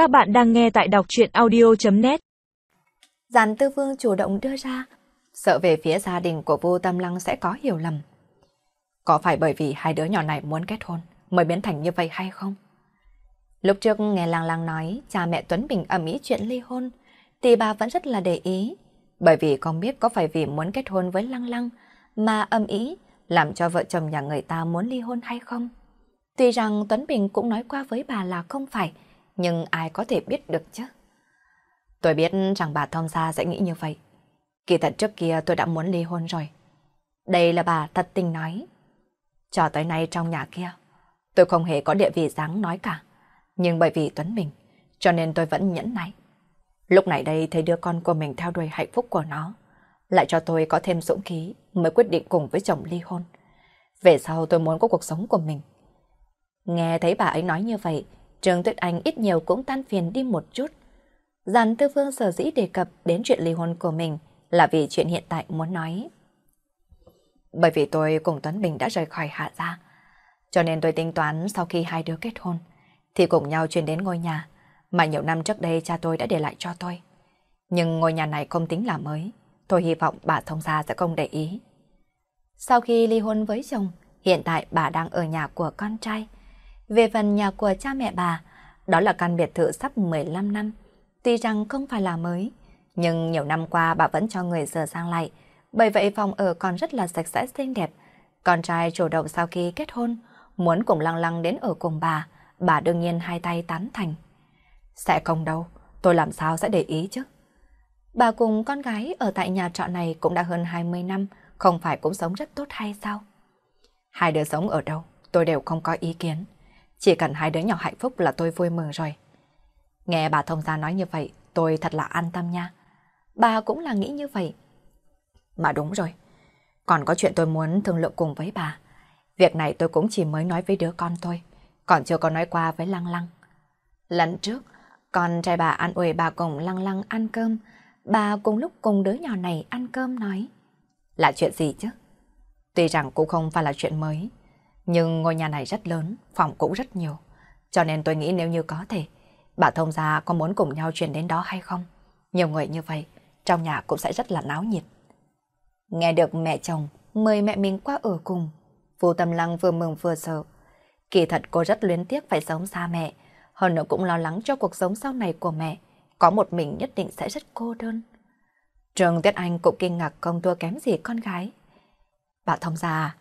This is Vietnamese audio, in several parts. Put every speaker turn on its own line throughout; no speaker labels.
Các bạn đang nghe tại đọc chuyện audio.net
Giàn Tư Vương chủ động đưa ra, sợ về phía gia đình của vô tâm lăng sẽ có hiểu lầm. Có phải bởi vì hai đứa nhỏ này muốn kết hôn mới biến thành như vậy hay không? Lúc trước nghe Lăng Lăng nói cha mẹ Tuấn Bình ẩm ý chuyện ly hôn, thì bà vẫn rất là để ý, bởi vì không biết có phải vì muốn kết hôn với Lăng Lăng mà âm ý làm cho vợ chồng nhà người ta muốn ly hôn hay không. Tuy rằng Tuấn Bình cũng nói qua với bà là không phải, nhưng ai có thể biết được chứ. Tôi biết rằng bà thông gia sẽ nghĩ như vậy. Kỳ thật trước kia tôi đã muốn ly hôn rồi. Đây là bà thật tình nói. Cho tới nay trong nhà kia, tôi không hề có địa vị dáng nói cả. Nhưng bởi vì Tuấn Bình, cho nên tôi vẫn nhẫn nại. Lúc này đây thấy đứa con của mình theo đuổi hạnh phúc của nó, lại cho tôi có thêm dũng khí mới quyết định cùng với chồng ly hôn. Về sau tôi muốn có cuộc sống của mình. Nghe thấy bà ấy nói như vậy, Trương Tuyết Anh ít nhiều cũng tan phiền đi một chút. Giàn Tư Phương sở dĩ đề cập đến chuyện ly hôn của mình là vì chuyện hiện tại muốn nói. Bởi vì tôi cùng Tuấn Bình đã rời khỏi Hạ Gia, cho nên tôi tính toán sau khi hai đứa kết hôn, thì cùng nhau chuyển đến ngôi nhà mà nhiều năm trước đây cha tôi đã để lại cho tôi. Nhưng ngôi nhà này không tính là mới, tôi hy vọng bà thông gia sẽ không để ý. Sau khi ly hôn với chồng, hiện tại bà đang ở nhà của con trai. Về phần nhà của cha mẹ bà, đó là căn biệt thự sắp 15 năm. Tuy rằng không phải là mới, nhưng nhiều năm qua bà vẫn cho người sửa sang lại. Bởi vậy phòng ở còn rất là sạch sẽ xinh đẹp. Con trai chủ động sau khi kết hôn, muốn cùng lăng lăng đến ở cùng bà, bà đương nhiên hai tay tán thành. Sẽ không đâu, tôi làm sao sẽ để ý chứ. Bà cùng con gái ở tại nhà trọ này cũng đã hơn 20 năm, không phải cũng sống rất tốt hay sao? Hai đứa sống ở đâu, tôi đều không có ý kiến. Chỉ cần hai đứa nhỏ hạnh phúc là tôi vui mừng rồi. Nghe bà thông gia nói như vậy, tôi thật là an tâm nha. Bà cũng là nghĩ như vậy. Mà đúng rồi, còn có chuyện tôi muốn thương lượng cùng với bà. Việc này tôi cũng chỉ mới nói với đứa con tôi, còn chưa có nói qua với Lăng Lăng. Lần trước, con trai bà ăn ủi bà cùng Lăng Lăng ăn cơm, bà cùng lúc cùng đứa nhỏ này ăn cơm nói. Là chuyện gì chứ? Tuy rằng cũng không phải là chuyện mới, nhưng ngôi nhà này rất lớn, phòng cũng rất nhiều. Cho nên tôi nghĩ nếu như có thể, bà thông gia có muốn cùng nhau chuyển đến đó hay không? Nhiều người như vậy, trong nhà cũng sẽ rất là náo nhiệt. Nghe được mẹ chồng mời mẹ mình qua ở cùng, Vô Tâm Lăng vừa mừng vừa sợ. Kỳ thật cô rất luyến tiếc phải sống xa mẹ, hơn nữa cũng lo lắng cho cuộc sống sau này của mẹ. Có một mình nhất định sẽ rất cô đơn. Trường Tiết Anh cũng kinh ngạc công thua kém gì con gái. Bà thông gia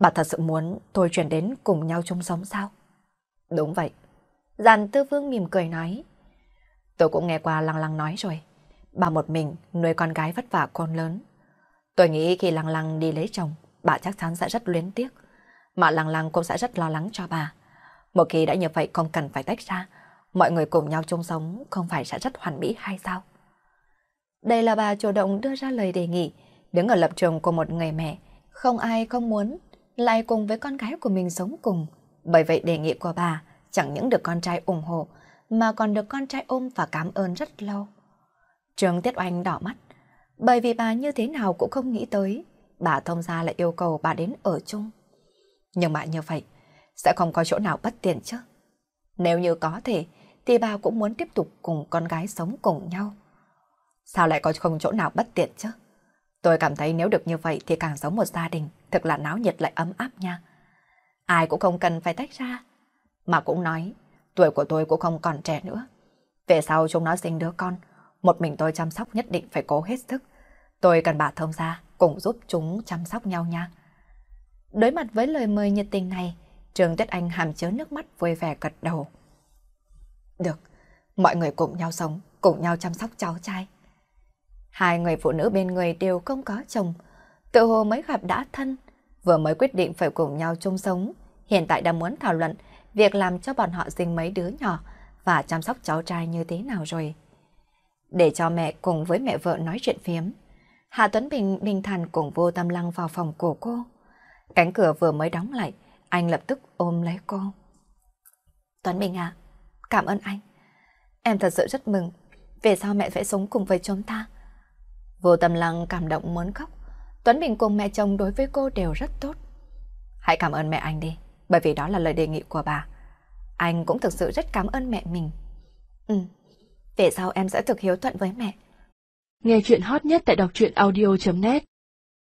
bà thật sự muốn tôi chuyển đến cùng nhau chung sống sao? Đúng vậy. Giàn tư vương mỉm cười nói. Tôi cũng nghe qua Lăng Lăng nói rồi. Bà một mình nuôi con gái vất vả con lớn. Tôi nghĩ khi Lăng Lăng đi lấy chồng, bà chắc chắn sẽ rất luyến tiếc. Mà Lăng Lăng cũng sẽ rất lo lắng cho bà. Một khi đã như vậy không cần phải tách ra, mọi người cùng nhau chung sống không phải sẽ rất hoàn mỹ hay sao? Đây là bà chủ động đưa ra lời đề nghị, đứng ở lập trường của một người mẹ. Không ai không muốn lại cùng với con gái của mình sống cùng. Bởi vậy đề nghị của bà chẳng những được con trai ủng hộ, mà còn được con trai ôm và cảm ơn rất lâu. Trường Tiết Oanh đỏ mắt, bởi vì bà như thế nào cũng không nghĩ tới, bà thông gia lại yêu cầu bà đến ở chung. Nhưng mà như vậy, sẽ không có chỗ nào bất tiện chứ. Nếu như có thể, thì bà cũng muốn tiếp tục cùng con gái sống cùng nhau. Sao lại có không chỗ nào bất tiện chứ? Tôi cảm thấy nếu được như vậy thì càng giống một gia đình, thật là náo nhiệt lại ấm áp nha. Ai cũng không cần phải tách ra. Mà cũng nói, tuổi của tôi cũng không còn trẻ nữa. Về sau chúng nó sinh đứa con, một mình tôi chăm sóc nhất định phải cố hết sức. Tôi cần bà thông gia cùng giúp chúng chăm sóc nhau nha. Đối mặt với lời mời nhiệt tình này, Trường Tuyết Anh hàm chứa nước mắt vui vẻ gật đầu. Được, mọi người cùng nhau sống, cùng nhau chăm sóc cháu trai. Hai người phụ nữ bên người đều không có chồng, tự hồ mới gặp đã thân, vừa mới quyết định phải cùng nhau chung sống, hiện tại đang muốn thảo luận việc làm cho bọn họ sinh mấy đứa nhỏ và chăm sóc cháu trai như thế nào rồi. Để cho mẹ cùng với mẹ vợ nói chuyện phiếm, Hà Tuấn Bình bình thản cùng vô tâm lăng vào phòng của cô. Cánh cửa vừa mới đóng lại, anh lập tức ôm lấy cô. Tuấn Bình à, cảm ơn anh. Em thật sự rất mừng, về sau mẹ sẽ sống cùng với chúng ta. Vô tâm lăng cảm động muốn khóc. Tuấn Bình cùng mẹ chồng đối với cô đều rất tốt. Hãy cảm ơn mẹ anh đi, bởi vì đó là lời đề nghị của bà. Anh cũng thực sự rất cảm ơn mẹ mình. Ừ, về sau em sẽ thực hiếu thuận với mẹ.
Nghe chuyện hot nhất tại đọc truyện audio.net